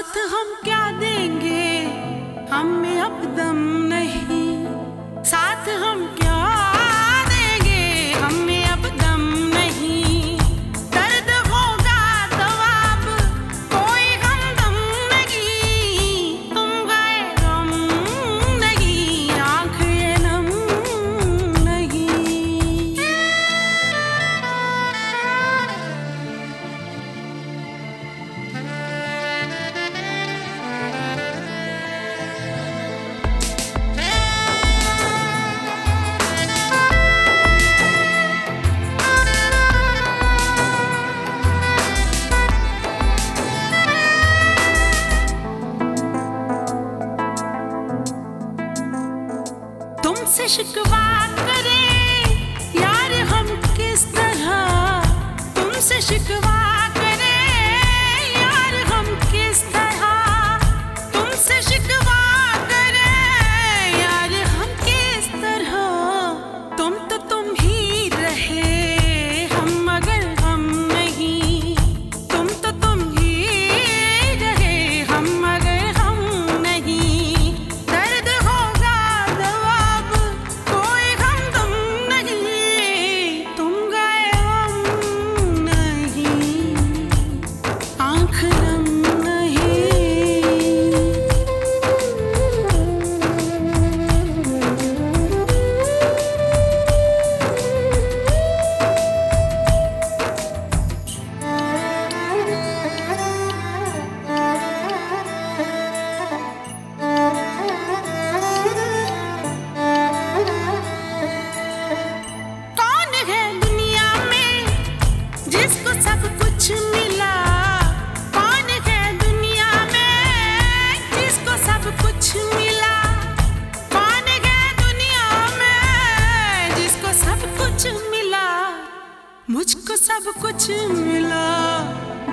साथ हम क्या देंगे? हम में अब दम नहीं। साथ हम क्या शिकवा करे। यार हम किस तरह तुमसे शिकवा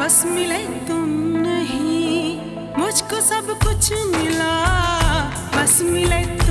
बस मिले तुम नहीं। मुझको सब कुछ मिला। बस मिले